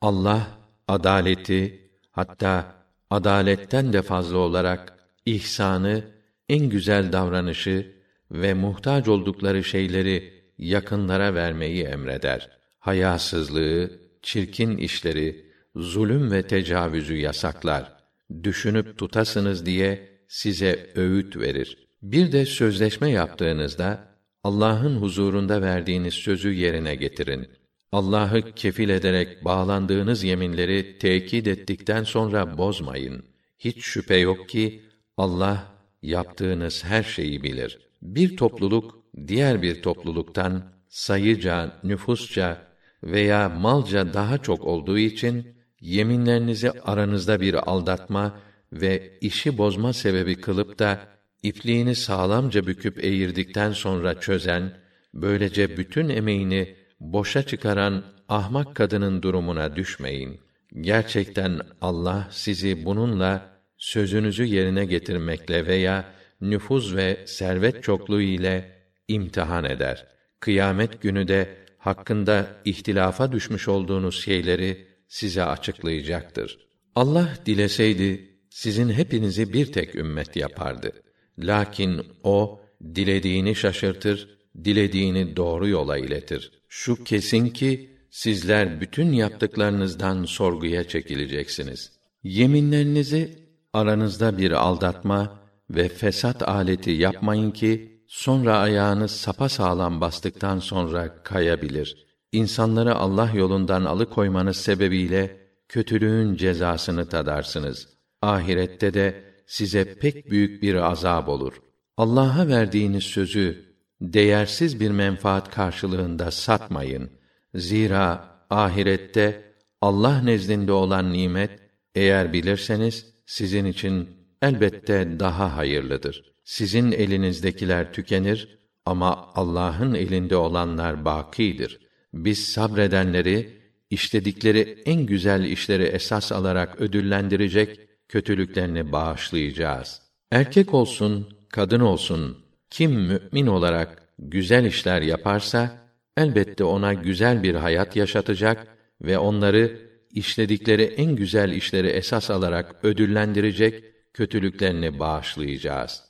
Allah adaleti hatta adaletten de fazla olarak ihsanı, en güzel davranışı ve muhtaç oldukları şeyleri yakınlara vermeyi emreder. Hayasızlığı, çirkin işleri, zulüm ve tecavüzü yasaklar. Düşünüp tutasınız diye size öğüt verir. Bir de sözleşme yaptığınızda Allah'ın huzurunda verdiğiniz sözü yerine getirin. Allah'ı kefil ederek bağlandığınız yeminleri tekit ettikten sonra bozmayın. Hiç şüphe yok ki Allah yaptığınız her şeyi bilir. Bir topluluk diğer bir topluluktan sayıca, nüfusça veya malca daha çok olduğu için yeminlerinizi aranızda bir aldatma ve işi bozma sebebi kılıp da ipliğini sağlamca büküp eğirdikten sonra çözen, böylece bütün emeğini boşa çıkaran ahmak kadının durumuna düşmeyin. Gerçekten Allah sizi bununla sözünüzü yerine getirmekle veya nüfuz ve servet çokluğu ile imtihan eder. Kıyamet günü de hakkında ihtilafa düşmüş olduğunuz şeyleri size açıklayacaktır. Allah dileseydi sizin hepinizi bir tek ümmet yapardı. Lakin o dilediğini şaşırtır, dilediğini doğru yola iletir. Şu kesin ki sizler bütün yaptıklarınızdan sorguya çekileceksiniz. Yeminlerinizi aranızda bir aldatma ve fesat aleti yapmayın ki sonra ayağınız sapa sağlam bastıktan sonra kayabilir. İnsanları Allah yolundan alıkoymanız sebebiyle kötülüğün cezasını tadarsınız. Ahirette de size pek büyük bir azab olur. Allah'a verdiğiniz sözü değersiz bir menfaat karşılığında satmayın. Zira ahirette Allah nezdinde olan nimet eğer bilirseniz sizin için elbette daha hayırlıdır. Sizin elinizdekiler tükenir ama Allah'ın elinde olanlar bakidir. Biz sabredenleri işledikleri en güzel işleri esas alarak ödüllendirecek, kötülüklerini bağışlayacağız. Erkek olsun, kadın olsun, kim mümin olarak güzel işler yaparsa elbette ona güzel bir hayat yaşatacak ve onları işledikleri en güzel işleri esas alarak ödüllendirecek, kötülüklerini bağışlayacağız.